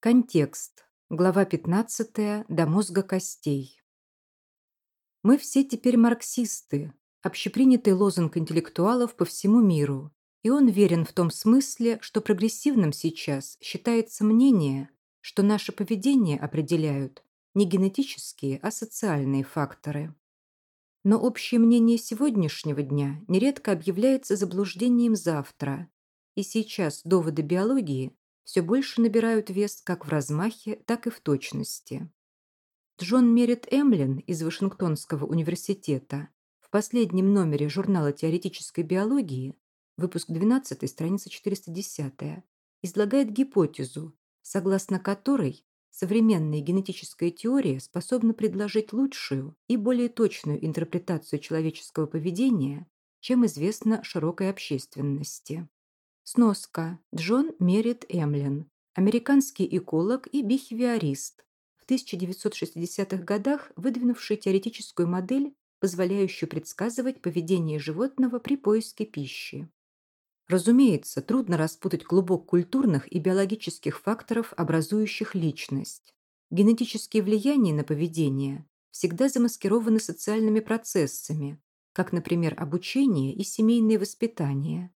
Контекст. Глава 15. До мозга костей. Мы все теперь марксисты, общепринятый лозунг интеллектуалов по всему миру, и он верен в том смысле, что прогрессивным сейчас считается мнение, что наше поведение определяют не генетические, а социальные факторы. Но общее мнение сегодняшнего дня нередко объявляется заблуждением завтра, и сейчас доводы биологии все больше набирают вес как в размахе, так и в точности. Джон Мерит Эмлин из Вашингтонского университета в последнем номере журнала теоретической биологии, выпуск 12, страница 410, излагает гипотезу, согласно которой современная генетическая теория способна предложить лучшую и более точную интерпретацию человеческого поведения, чем известно широкой общественности. Сноска. Джон Мерит Эмлин. Американский эколог и бихевиорист. В 1960-х годах выдвинувший теоретическую модель, позволяющую предсказывать поведение животного при поиске пищи. Разумеется, трудно распутать клубок культурных и биологических факторов, образующих личность. Генетические влияния на поведение всегда замаскированы социальными процессами, как, например, обучение и семейное воспитание.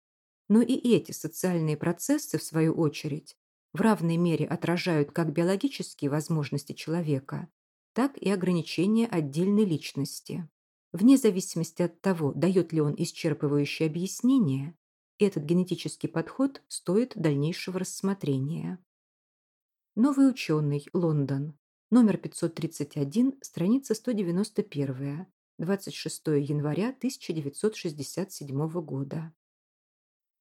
Но и эти социальные процессы, в свою очередь, в равной мере отражают как биологические возможности человека, так и ограничения отдельной личности. Вне зависимости от того, дает ли он исчерпывающее объяснение, этот генетический подход стоит дальнейшего рассмотрения. Новый ученый, Лондон, номер 531, страница 191, 26 января 1967 года.